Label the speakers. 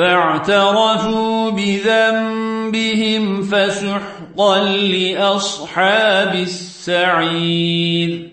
Speaker 1: فاعترفوا بذنبهم فسحقا لأصحاب السعير.